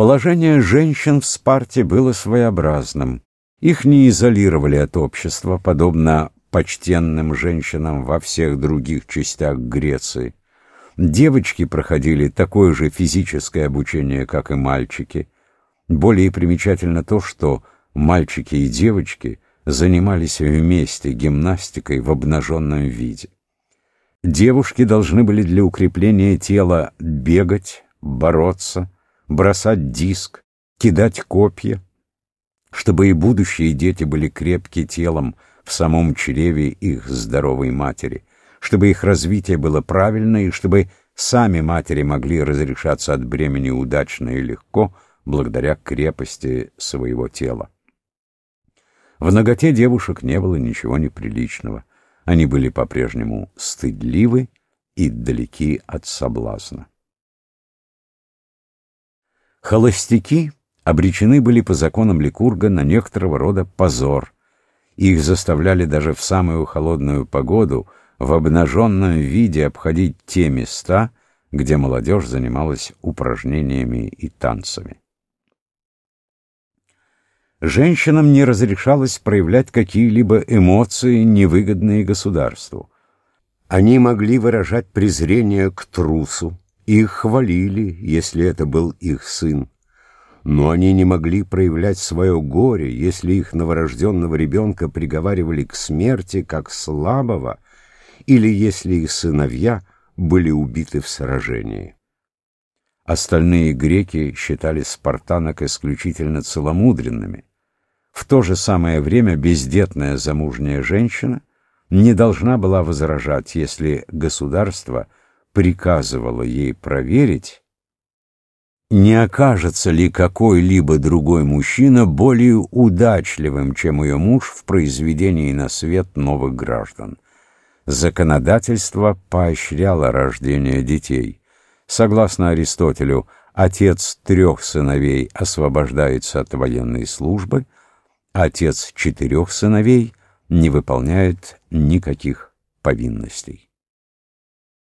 Положение женщин в Спарте было своеобразным. Их не изолировали от общества, подобно почтенным женщинам во всех других частях Греции. Девочки проходили такое же физическое обучение, как и мальчики. Более примечательно то, что мальчики и девочки занимались вместе гимнастикой в обнаженном виде. Девушки должны были для укрепления тела бегать, бороться, бросать диск, кидать копья, чтобы и будущие дети были крепки телом в самом чреве их здоровой матери, чтобы их развитие было правильно и чтобы сами матери могли разрешаться от бремени удачно и легко благодаря крепости своего тела. В ноготе девушек не было ничего неприличного. Они были по-прежнему стыдливы и далеки от соблазна. Холостяки обречены были по законам Ликурга на некоторого рода позор. Их заставляли даже в самую холодную погоду в обнаженном виде обходить те места, где молодежь занималась упражнениями и танцами. Женщинам не разрешалось проявлять какие-либо эмоции, невыгодные государству. Они могли выражать презрение к трусу, их хвалили, если это был их сын. Но они не могли проявлять свое горе, если их новорожденного ребенка приговаривали к смерти как слабого, или если их сыновья были убиты в сражении. Остальные греки считали спартанок исключительно целомудренными. В то же самое время бездетная замужняя женщина не должна была возражать, если государство приказывало ей проверить, не окажется ли какой-либо другой мужчина более удачливым, чем ее муж в произведении на свет новых граждан. Законодательство поощряло рождение детей. Согласно Аристотелю, отец трех сыновей освобождается от военной службы – Отец четырех сыновей не выполняет никаких повинностей.